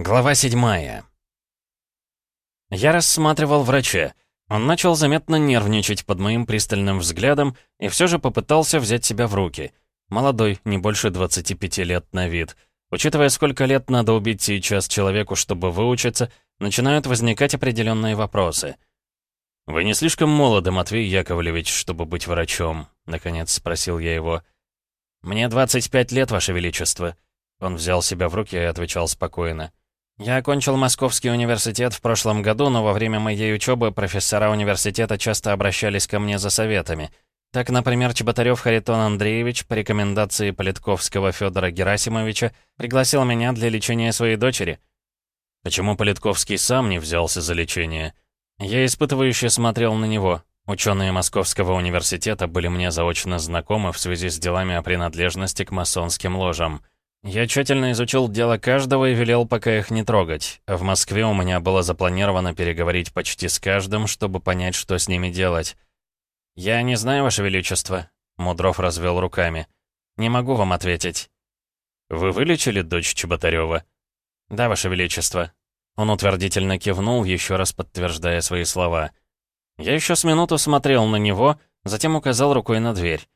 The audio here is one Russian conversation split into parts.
Глава седьмая. Я рассматривал врача. Он начал заметно нервничать под моим пристальным взглядом и все же попытался взять себя в руки. Молодой, не больше 25 лет на вид. Учитывая, сколько лет надо убить сейчас человеку, чтобы выучиться, начинают возникать определенные вопросы. «Вы не слишком молоды, Матвей Яковлевич, чтобы быть врачом?» — наконец спросил я его. «Мне 25 лет, Ваше Величество». Он взял себя в руки и отвечал спокойно. Я окончил Московский университет в прошлом году, но во время моей учебы профессора университета часто обращались ко мне за советами. Так, например, Чеботарев Харитон Андреевич по рекомендации Политковского Федора Герасимовича пригласил меня для лечения своей дочери. Почему Политковский сам не взялся за лечение? Я испытывающе смотрел на него. Ученые Московского университета были мне заочно знакомы в связи с делами о принадлежности к масонским ложам. Я тщательно изучил дело каждого и велел пока их не трогать. в Москве у меня было запланировано переговорить почти с каждым, чтобы понять, что с ними делать. «Я не знаю, Ваше Величество», — Мудров развел руками. «Не могу вам ответить». «Вы вылечили дочь Чеботарева?» «Да, Ваше Величество». Он утвердительно кивнул, еще раз подтверждая свои слова. Я еще с минуту смотрел на него, затем указал рукой на дверь.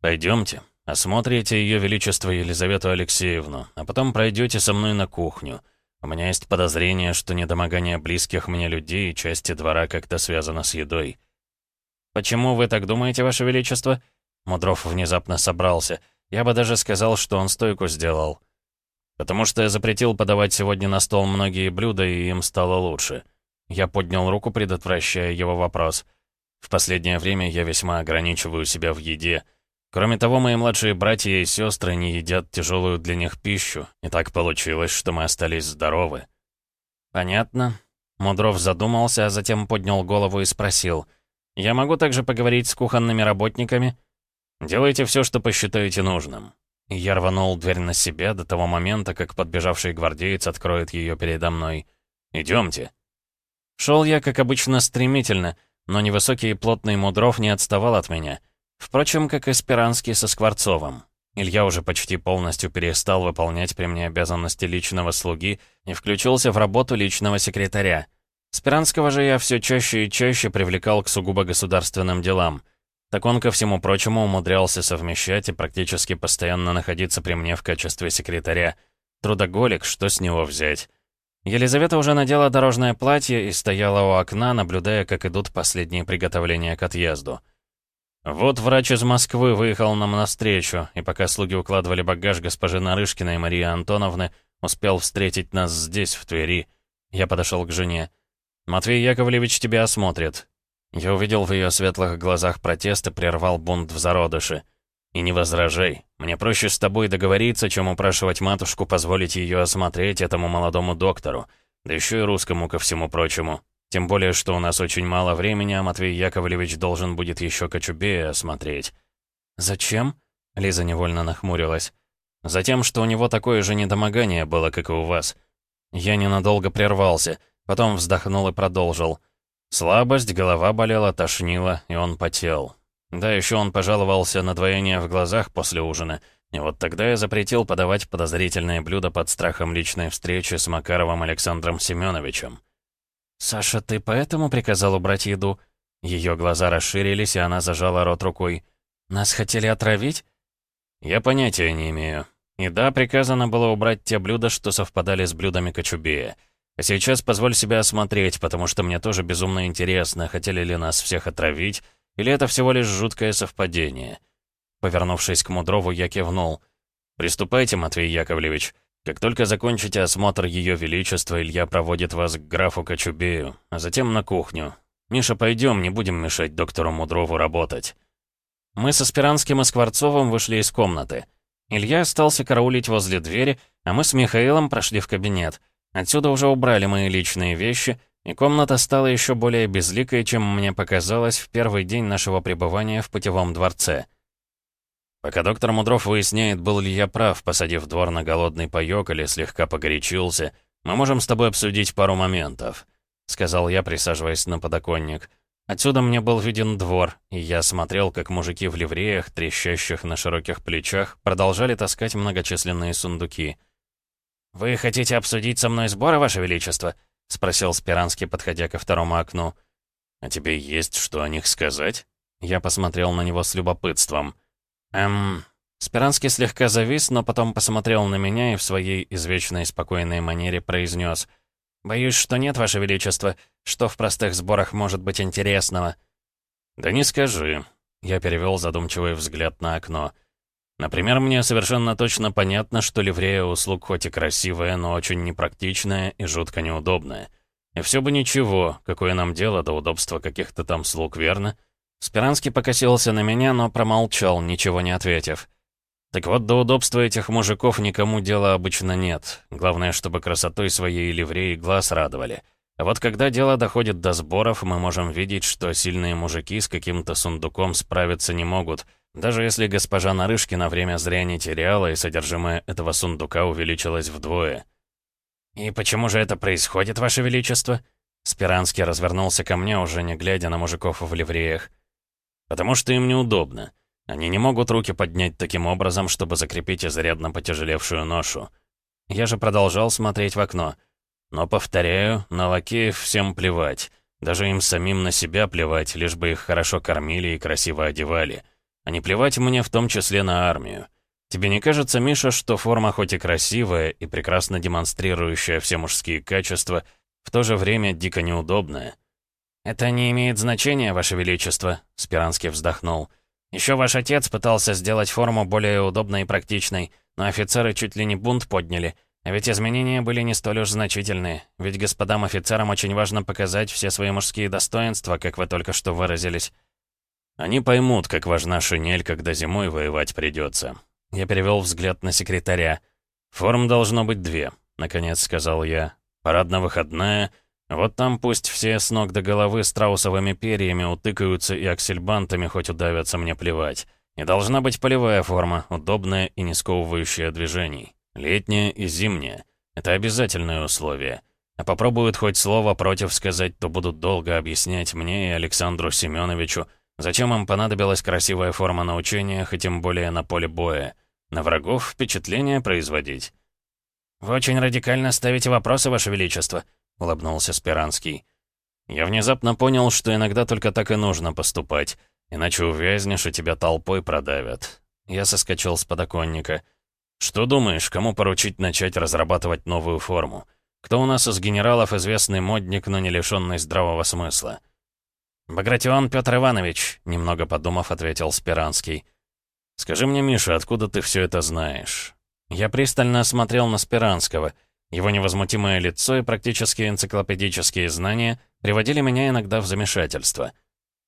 «Пойдемте». Осмотрите Ее Величество Елизавету Алексеевну, а потом пройдете со мной на кухню. У меня есть подозрение, что недомогание близких мне людей и части двора как-то связано с едой». «Почему вы так думаете, Ваше Величество?» Мудров внезапно собрался. Я бы даже сказал, что он стойку сделал. «Потому что я запретил подавать сегодня на стол многие блюда, и им стало лучше». Я поднял руку, предотвращая его вопрос. «В последнее время я весьма ограничиваю себя в еде». Кроме того, мои младшие братья и сестры не едят тяжелую для них пищу, и так получилось, что мы остались здоровы. Понятно. Мудров задумался, а затем поднял голову и спросил. «Я могу также поговорить с кухонными работниками?» «Делайте все, что посчитаете нужным». я рванул дверь на себя до того момента, как подбежавший гвардеец откроет ее передо мной. «Идемте». Шел я, как обычно, стремительно, но невысокий и плотный Мудров не отставал от меня — Впрочем, как и Спиранский со Скворцовым. Илья уже почти полностью перестал выполнять при мне обязанности личного слуги и включился в работу личного секретаря. Спиранского же я все чаще и чаще привлекал к сугубо государственным делам. Так он, ко всему прочему, умудрялся совмещать и практически постоянно находиться при мне в качестве секретаря. Трудоголик, что с него взять? Елизавета уже надела дорожное платье и стояла у окна, наблюдая, как идут последние приготовления к отъезду. Вот врач из Москвы выехал нам навстречу, и пока слуги укладывали багаж госпожи Нарышкина и Марии Антоновны, успел встретить нас здесь, в Твери. Я подошел к жене. «Матвей Яковлевич тебя осмотрит». Я увидел в ее светлых глазах протест и прервал бунт в зародыше. «И не возражай. Мне проще с тобой договориться, чем упрашивать матушку позволить ее осмотреть этому молодому доктору, да еще и русскому ко всему прочему. Тем более, что у нас очень мало времени, а Матвей Яковлевич должен будет еще Кочубея осмотреть. «Зачем?» — Лиза невольно нахмурилась. «Затем, что у него такое же недомогание было, как и у вас». Я ненадолго прервался, потом вздохнул и продолжил. Слабость, голова болела, тошнила, и он потел. Да, еще он пожаловался на двоение в глазах после ужина. И вот тогда я запретил подавать подозрительные блюда под страхом личной встречи с Макаровым Александром Семеновичем. «Саша, ты поэтому приказал убрать еду?» Ее глаза расширились, и она зажала рот рукой. «Нас хотели отравить?» «Я понятия не имею. И да, приказано было убрать те блюда, что совпадали с блюдами Кочубея. А сейчас позволь себя осмотреть, потому что мне тоже безумно интересно, хотели ли нас всех отравить, или это всего лишь жуткое совпадение». Повернувшись к Мудрову, я кивнул. «Приступайте, Матвей Яковлевич. Как только закончите осмотр Ее Величества, Илья проводит вас к графу Кочубею, а затем на кухню. Миша, пойдем, не будем мешать доктору Мудрову работать». Мы со Спиранским и Скворцовым вышли из комнаты. Илья остался караулить возле двери, а мы с Михаилом прошли в кабинет. Отсюда уже убрали мои личные вещи, и комната стала еще более безликой, чем мне показалось в первый день нашего пребывания в путевом дворце. Пока доктор Мудров выясняет, был ли я прав, посадив двор на голодный паёк или слегка погорячился, мы можем с тобой обсудить пару моментов», — сказал я, присаживаясь на подоконник. Отсюда мне был виден двор, и я смотрел, как мужики в ливреях, трещащих на широких плечах, продолжали таскать многочисленные сундуки. «Вы хотите обсудить со мной сборы, Ваше Величество?» — спросил Спиранский, подходя ко второму окну. «А тебе есть что о них сказать?» Я посмотрел на него с любопытством. «Эм...» Спиранский слегка завис, но потом посмотрел на меня и в своей извечной спокойной манере произнес. «Боюсь, что нет, Ваше Величество. Что в простых сборах может быть интересного?» «Да не скажи». Я перевел задумчивый взгляд на окно. «Например, мне совершенно точно понятно, что ливрея услуг хоть и красивая, но очень непрактичная и жутко неудобная. И все бы ничего, какое нам дело до удобства каких-то там слуг, верно?» Спиранский покосился на меня, но промолчал, ничего не ответив. Так вот, до удобства этих мужиков никому дела обычно нет. Главное, чтобы красотой своей ливреи глаз радовали. А вот когда дело доходит до сборов, мы можем видеть, что сильные мужики с каким-то сундуком справиться не могут, даже если госпожа Нарышкина время зря не теряла, и содержимое этого сундука увеличилось вдвое. «И почему же это происходит, Ваше Величество?» Спиранский развернулся ко мне, уже не глядя на мужиков в ливреях. «Потому что им неудобно. Они не могут руки поднять таким образом, чтобы закрепить изрядно потяжелевшую ношу. Я же продолжал смотреть в окно. Но, повторяю, на лакеев всем плевать. Даже им самим на себя плевать, лишь бы их хорошо кормили и красиво одевали. А не плевать мне в том числе на армию. Тебе не кажется, Миша, что форма хоть и красивая и прекрасно демонстрирующая все мужские качества, в то же время дико неудобная? «Это не имеет значения, Ваше Величество», — Спиранский вздохнул. Еще ваш отец пытался сделать форму более удобной и практичной, но офицеры чуть ли не бунт подняли. А ведь изменения были не столь уж значительные, ведь господам офицерам очень важно показать все свои мужские достоинства, как вы только что выразились. Они поймут, как важна шинель, когда зимой воевать придется. Я перевел взгляд на секретаря. «Форм должно быть две», — наконец сказал я. «Парадно-выходная — вот там пусть все с ног до головы страусовыми перьями утыкаются и аксельбантами хоть удавятся, мне плевать. И должна быть полевая форма, удобная и не сковывающая движений. Летняя и зимняя. Это обязательное условие. А попробуют хоть слово против сказать, то будут долго объяснять мне и Александру Семеновичу, зачем им понадобилась красивая форма на учениях и тем более на поле боя. На врагов впечатление производить. «Вы очень радикально ставите вопросы, Ваше Величество», — улыбнулся Спиранский. «Я внезапно понял, что иногда только так и нужно поступать, иначе увязнешь и тебя толпой продавят». Я соскочил с подоконника. «Что думаешь, кому поручить начать разрабатывать новую форму? Кто у нас из генералов известный модник, но не лишенный здравого смысла?» «Багратион Петр Иванович», — немного подумав, ответил Спиранский. «Скажи мне, Миша, откуда ты все это знаешь?» Я пристально осмотрел на Спиранского — его невозмутимое лицо и практически энциклопедические знания приводили меня иногда в замешательство.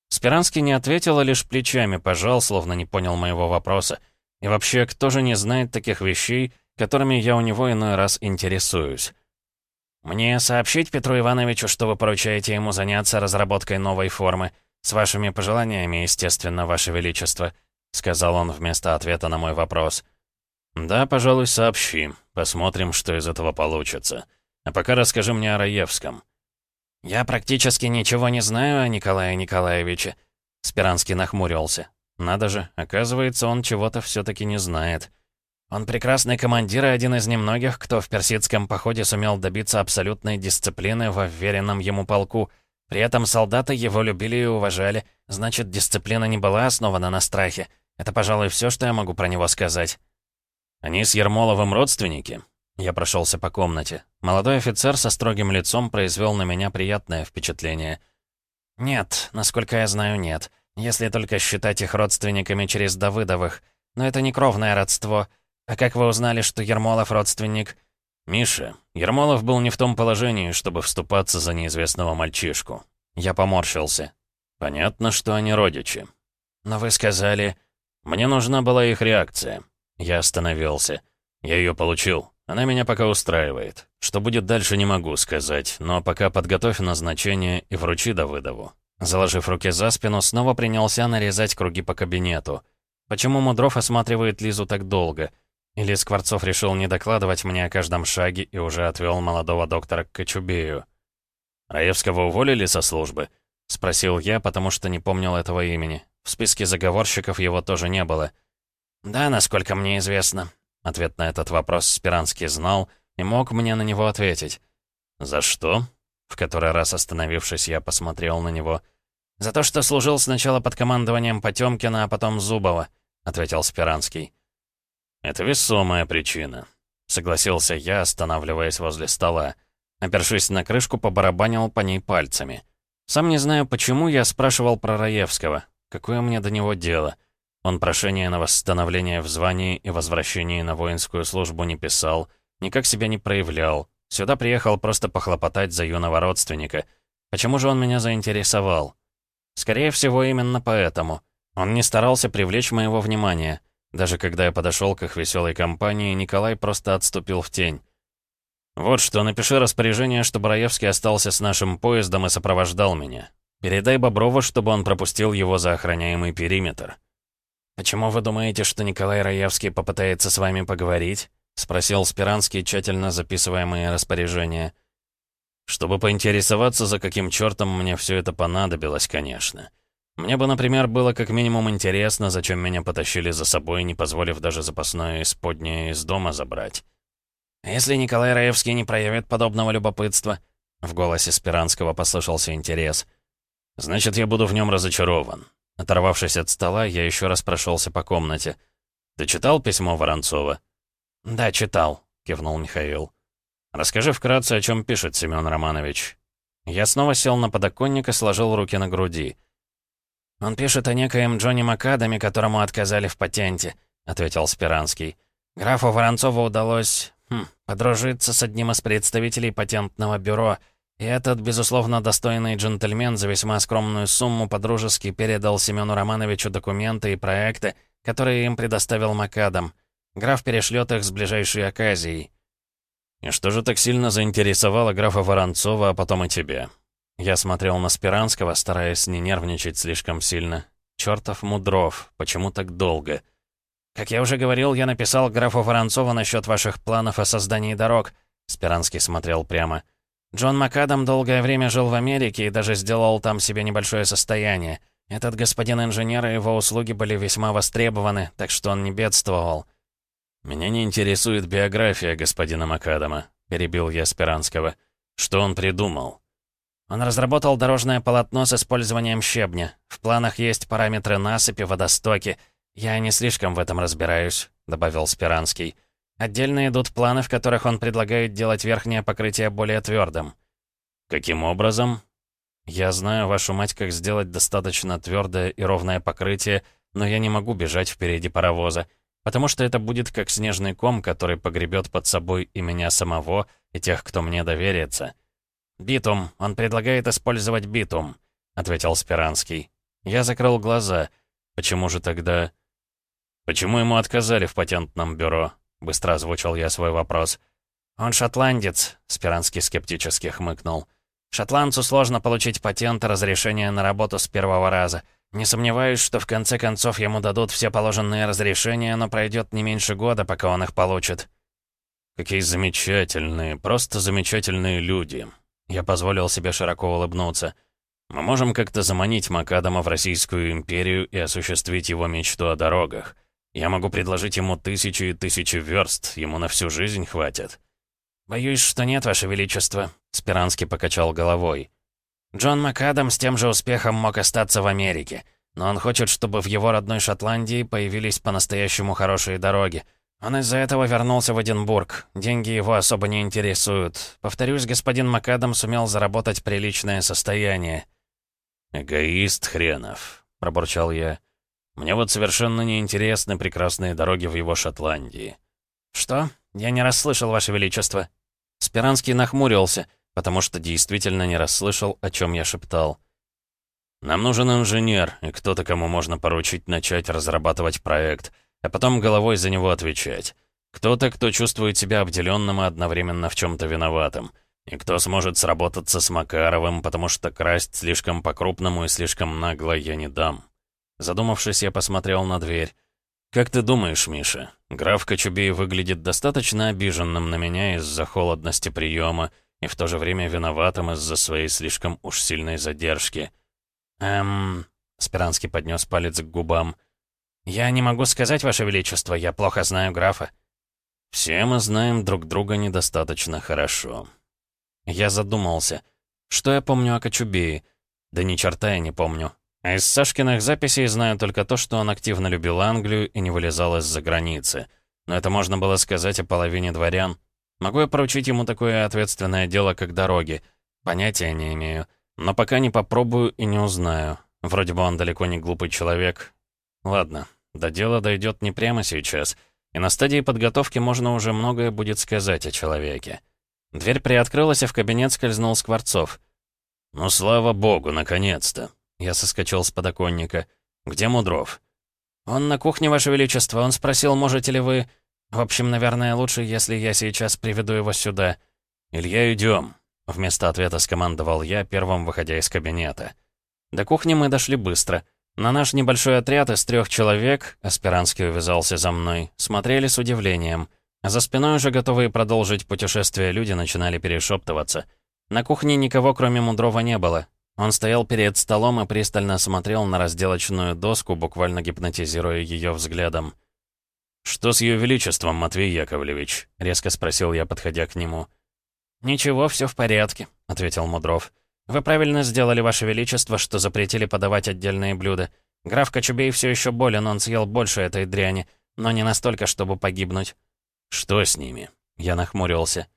Спиранский не ответил, а лишь плечами пожал, словно не понял моего вопроса. И вообще, кто же не знает таких вещей, которыми я у него иной раз интересуюсь? «Мне сообщить Петру Ивановичу, что вы поручаете ему заняться разработкой новой формы, с вашими пожеланиями, естественно, ваше величество», — сказал он вместо ответа на мой вопрос. «Да, пожалуй, сообщи. Посмотрим, что из этого получится. А пока расскажи мне о Раевском». «Я практически ничего не знаю о Николае Николаевиче», — Спиранский нахмурился. «Надо же, оказывается, он чего-то все-таки не знает. Он прекрасный командир и один из немногих, кто в персидском походе сумел добиться абсолютной дисциплины во вверенном ему полку. При этом солдаты его любили и уважали. Значит, дисциплина не была основана на страхе. Это, пожалуй, все, что я могу про него сказать». «Они с Ермоловым родственники?» Я прошелся по комнате. Молодой офицер со строгим лицом произвел на меня приятное впечатление. «Нет, насколько я знаю, нет. Если только считать их родственниками через Давыдовых. Но это не кровное родство. А как вы узнали, что Ермолов родственник?» «Миша, Ермолов был не в том положении, чтобы вступаться за неизвестного мальчишку». Я поморщился. «Понятно, что они родичи». «Но вы сказали...» «Мне нужна была их реакция. Я остановился. Я ее получил. Она меня пока устраивает. Что будет дальше, не могу сказать, но пока подготовь назначение и вручи Давыдову. Заложив руки за спину, снова принялся нарезать круги по кабинету. Почему Мудров осматривает Лизу так долго? Или Скворцов решил не докладывать мне о каждом шаге и уже отвел молодого доктора к Кочубею? «Раевского уволили со службы?» — спросил я, потому что не помнил этого имени. В списке заговорщиков его тоже не было. «Да, насколько мне известно». Ответ на этот вопрос Спиранский знал, и мог мне на него ответить. «За что?» В который раз остановившись, я посмотрел на него. «За то, что служил сначала под командованием Потёмкина, а потом Зубова», — ответил Спиранский. «Это весомая причина», — согласился я, останавливаясь возле стола. Опершись на крышку, побарабанил по ней пальцами. Сам не знаю, почему я спрашивал про Раевского. Какое мне до него дело? Он прошение на восстановление в звании и возвращение на воинскую службу не писал, никак себя не проявлял. Сюда приехал просто похлопотать за юного родственника. Почему же он меня заинтересовал? Скорее всего, именно поэтому. Он не старался привлечь моего внимания. Даже когда я подошел к их веселой компании, Николай просто отступил в тень. «Вот что, напиши распоряжение, чтобы Раевский остался с нашим поездом и сопровождал меня. Передай Боброву, чтобы он пропустил его за охраняемый периметр». «Почему вы думаете, что Николай Раевский попытается с вами поговорить?» — спросил Спиранский, тщательно записывая мои распоряжения. «Чтобы поинтересоваться, за каким чертом мне все это понадобилось, конечно. Мне бы, например, было как минимум интересно, зачем меня потащили за собой, не позволив даже запасное исподнее из дома забрать. Если Николай Раевский не проявит подобного любопытства...» В голосе Спиранского послышался интерес. «Значит, я буду в нем разочарован». Оторвавшись от стола, я еще раз прошелся по комнате. «Ты читал письмо Воронцова?» «Да, читал», — кивнул Михаил. «Расскажи вкратце, о чем пишет Семен Романович». Я снова сел на подоконник и сложил руки на груди. «Он пишет о некоем Джонни Макадаме, которому отказали в патенте», — ответил Спиранский. «Графу Воронцову удалось хм, подружиться с одним из представителей патентного бюро, и этот, безусловно, достойный джентльмен за весьма скромную сумму подружески передал Семену Романовичу документы и проекты, которые им предоставил Макадам. Граф перешлет их с ближайшей оказией. «И что же так сильно заинтересовало графа Воронцова, а потом и тебя?» Я смотрел на Спиранского, стараясь не нервничать слишком сильно. «Чёртов Мудров, почему так долго?» «Как я уже говорил, я написал графу Воронцову насчет ваших планов о создании дорог», Спиранский смотрел прямо. «Джон Макадам долгое время жил в Америке и даже сделал там себе небольшое состояние. Этот господин инженер и его услуги были весьма востребованы, так что он не бедствовал. «Меня не интересует биография господина Макадама», — перебил я Спиранского. «Что он придумал?» Он разработал дорожное полотно с использованием щебня. В планах есть параметры насыпи, водостоки. Я не слишком в этом разбираюсь», — добавил Спиранский. «Отдельно идут планы, в которых он предлагает делать верхнее покрытие более твердым». «Каким образом?» «Я знаю, вашу мать, как сделать достаточно твердое и ровное покрытие, но я не могу бежать впереди паровоза. Потому что это будет как снежный ком, который погребет под собой и меня самого, и тех, кто мне доверится. «Битум. Он предлагает использовать битум», — ответил Спиранский. Я закрыл глаза. «Почему же тогда...» «Почему ему отказали в патентном бюро?» — быстро озвучил я свой вопрос. «Он шотландец», — Спиранский скептически хмыкнул. «Шотландцу сложно получить патент и разрешение на работу с первого раза. Не сомневаюсь, что в конце концов ему дадут все положенные разрешения, но пройдет не меньше года, пока он их получит. Какие замечательные, просто замечательные люди. Я позволил себе широко улыбнуться. Мы можем как-то заманить Макадама в Российскую империю и осуществить его мечту о дорогах. Я могу предложить ему тысячи и тысячи верст, ему на всю жизнь хватит. «Боюсь, что нет, Ваше Величество», — Спиранский покачал головой. Джон МакАдам с тем же успехом мог остаться в Америке, но он хочет, чтобы в его родной Шотландии появились по-настоящему хорошие дороги. Он из-за этого вернулся в Эдинбург. Деньги его особо не интересуют. Повторюсь, господин МакАдам сумел заработать приличное состояние. «Эгоист хренов», — пробурчал я. «Мне вот совершенно не интересны прекрасные дороги в его Шотландии». «Что? Я не расслышал, Ваше Величество». Спиранский нахмурился — потому что действительно не расслышал, о чем я шептал. «Нам нужен инженер и кто-то, кому можно поручить начать разрабатывать проект, а потом головой за него отвечать. Кто-то, кто чувствует себя обделенным и одновременно в чем-то виноватым. И кто сможет сработаться с Макаровым, потому что красть слишком по-крупному и слишком нагло я не дам». Задумавшись, я посмотрел на дверь. «Как ты думаешь, Миша, граф Кочубей выглядит достаточно обиженным на меня из-за холодности приема, и в то же время виноватым из-за своей слишком уж сильной задержки. «Эм...» — Спиранский поднес палец к губам. «Я не могу сказать, Ваше Величество, я плохо знаю графа». Все мы знаем друг друга недостаточно хорошо. Я задумался. Что я помню о Кочубее? Да ни черта я не помню. А из Сашкиных записей знаю только то, что он активно любил Англию и не вылезал из-за границы. Но это можно было сказать о половине дворян. Могу я поручить ему такое ответственное дело, как дороги? Понятия не имею. Но пока не попробую и не узнаю. Вроде бы он далеко не глупый человек. Ладно, до дела дойдет не прямо сейчас. И на стадии подготовки можно уже многое будет сказать о человеке. Дверь приоткрылась, и в кабинет скользнул Скворцов. «Ну, слава богу, наконец-то!» Я соскочил с подоконника. «Где Мудров?» «Он на кухне, Ваше Величество. Он спросил, можете ли вы...» «В общем, наверное, лучше, если я сейчас приведу его сюда». «Илья, идем!» Вместо ответа скомандовал я, первым выходя из кабинета. До кухни мы дошли быстро. На наш небольшой отряд из трех человек, Аспиранский увязался за мной, смотрели с удивлением. За спиной уже готовые продолжить путешествие люди начинали перешептываться. На кухне никого, кроме Мудрова, не было. Он стоял перед столом и пристально смотрел на разделочную доску, буквально гипнотизируя ее взглядом. «Что с ее величеством, Матвей Яковлевич?» — резко спросил я, подходя к нему. «Ничего, все в порядке», — ответил Мудров. «Вы правильно сделали, Ваше Величество, что запретили подавать отдельные блюда. Граф Кочубей все еще болен, он съел больше этой дряни, но не настолько, чтобы погибнуть». «Что с ними?» Я нахмурился.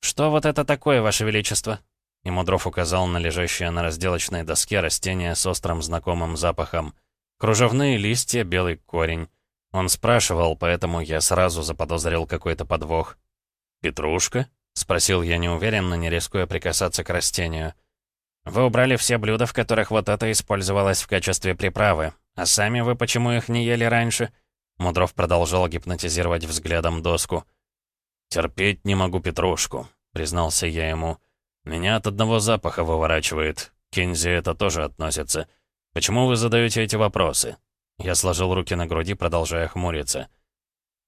«Что вот это такое, Ваше Величество?» И Мудров указал на лежащее на разделочной доске растение с острым знакомым запахом. Кружевные листья, белый корень. Он спрашивал, поэтому я сразу заподозрил какой-то подвох. «Петрушка?» — спросил я неуверенно, не рискуя прикасаться к растению. «Вы убрали все блюда, в которых вот это использовалось в качестве приправы. А сами вы почему их не ели раньше?» Мудров продолжал гипнотизировать взглядом доску. «Терпеть не могу петрушку», — признался я ему. «Меня от одного запаха выворачивает. Кензи это тоже относится. Почему вы задаете эти вопросы?» Я сложил руки на груди, продолжая хмуриться.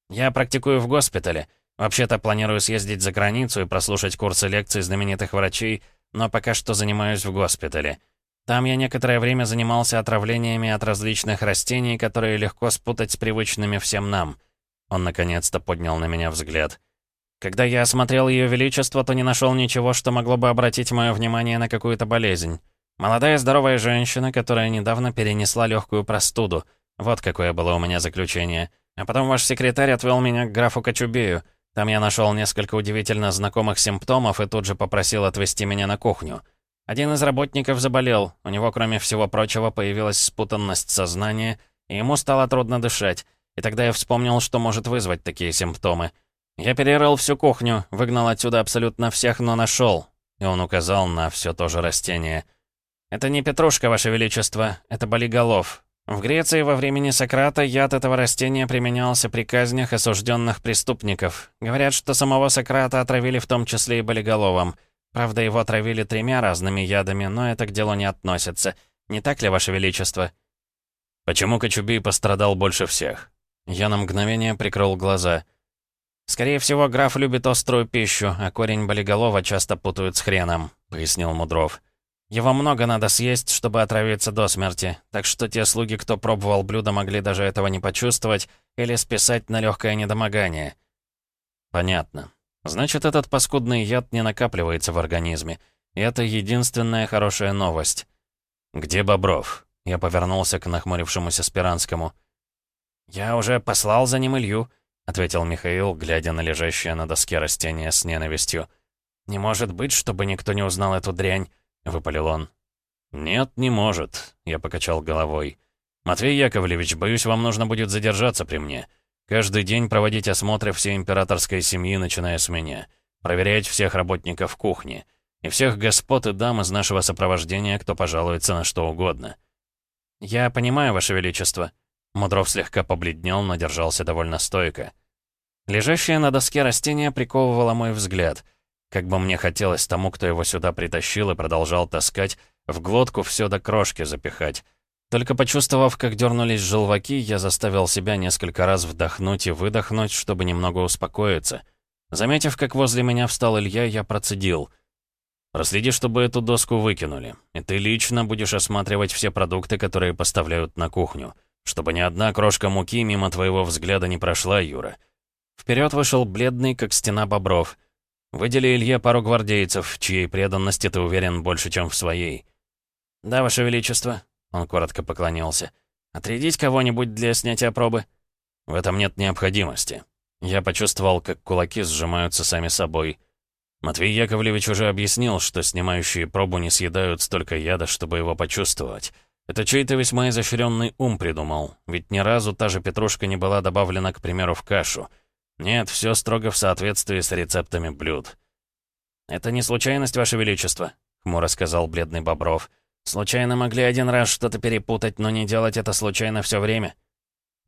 «Я практикую в госпитале. Вообще-то планирую съездить за границу и прослушать курсы лекций знаменитых врачей, но пока что занимаюсь в госпитале. Там я некоторое время занимался отравлениями от различных растений, которые легко спутать с привычными всем нам. Он наконец-то поднял на меня взгляд. Когда я осмотрел Ее Величество, то не нашел ничего, что могло бы обратить мое внимание на какую-то болезнь. Молодая здоровая женщина, которая недавно перенесла легкую простуду. Вот какое было у меня заключение. А потом ваш секретарь отвел меня к графу Кочубею — там я нашел несколько удивительно знакомых симптомов и тут же попросил отвезти меня на кухню. Один из работников заболел, у него, кроме всего прочего, появилась спутанность сознания, и ему стало трудно дышать. И тогда я вспомнил, что может вызвать такие симптомы. Я перерыл всю кухню, выгнал отсюда абсолютно всех, но нашел. И он указал на все то же растение. «Это не петрушка, Ваше Величество, это болиголов. В Греции во времени Сократа яд этого растения применялся при казнях осужденных преступников. Говорят, что самого Сократа отравили в том числе и болиголовом. Правда, его отравили тремя разными ядами, но это к делу не относится. Не так ли, Ваше Величество? Почему Кочубей пострадал больше всех? Я на мгновение прикрыл глаза. «Скорее всего, граф любит острую пищу, а корень болиголова часто путают с хреном», — пояснил Мудров. Его много надо съесть, чтобы отравиться до смерти, так что те слуги, кто пробовал блюдо, могли даже этого не почувствовать или списать на легкое недомогание. Понятно. Значит, этот паскудный яд не накапливается в организме. И это единственная хорошая новость. «Где Бобров?» Я повернулся к нахмурившемуся Спиранскому. «Я уже послал за ним Илью», — ответил Михаил, глядя на лежащее на доске растение с ненавистью. «Не может быть, чтобы никто не узнал эту дрянь. — выпалил он. «Нет, не может», — я покачал головой. «Матвей Яковлевич, боюсь, вам нужно будет задержаться при мне. Каждый день проводить осмотры всей императорской семьи, начиная с меня. Проверять всех работников кухни. И всех господ и дам из нашего сопровождения, кто пожалуется на что угодно». «Я понимаю, Ваше Величество». Мудров слегка побледнел, но держался довольно стойко. Лежащее на доске растение приковывало мой взгляд — как бы мне хотелось тому, кто его сюда притащил и продолжал таскать, в глотку все до крошки запихать. Только почувствовав, как дернулись желваки, я заставил себя несколько раз вдохнуть и выдохнуть, чтобы немного успокоиться. Заметив, как возле меня встал Илья, я процедил. «Проследи, чтобы эту доску выкинули, и ты лично будешь осматривать все продукты, которые поставляют на кухню, чтобы ни одна крошка муки мимо твоего взгляда не прошла, Юра. Вперед вышел бледный, как стена бобров. «Выдели Илье пару гвардейцев, в чьей преданности ты уверен больше, чем в своей». «Да, Ваше Величество», — он коротко поклонился. «Отрядить кого-нибудь для снятия пробы?» «В этом нет необходимости». Я почувствовал, как кулаки сжимаются сами собой. Матвей Яковлевич уже объяснил, что снимающие пробу не съедают столько яда, чтобы его почувствовать. Это чей-то весьма изощренный ум придумал, ведь ни разу та же петрушка не была добавлена, к примеру, в кашу. Нет, все строго в соответствии с рецептами блюд. «Это не случайность, Ваше Величество», — хмуро сказал бледный Бобров. «Случайно могли один раз что-то перепутать, но не делать это случайно все время».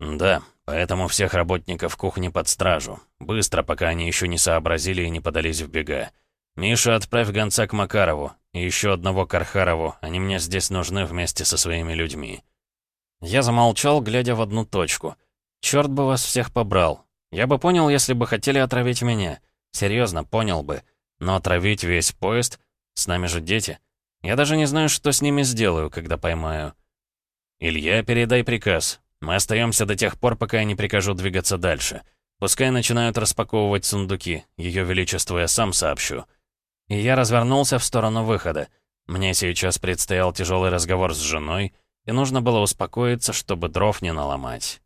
«Да, поэтому всех работников кухни под стражу. Быстро, пока они еще не сообразили и не подались в бега. Миша, отправь гонца к Макарову. И еще одного к Архарову. Они мне здесь нужны вместе со своими людьми». Я замолчал, глядя в одну точку. «Черт бы вас всех побрал. Я бы понял, если бы хотели отравить меня. Серьезно, понял бы. Но отравить весь поезд? С нами же дети. Я даже не знаю, что с ними сделаю, когда поймаю. Илья, передай приказ. Мы остаемся до тех пор, пока я не прикажу двигаться дальше. Пускай начинают распаковывать сундуки. Ее Величество я сам сообщу. И я развернулся в сторону выхода. Мне сейчас предстоял тяжелый разговор с женой, и нужно было успокоиться, чтобы дров не наломать.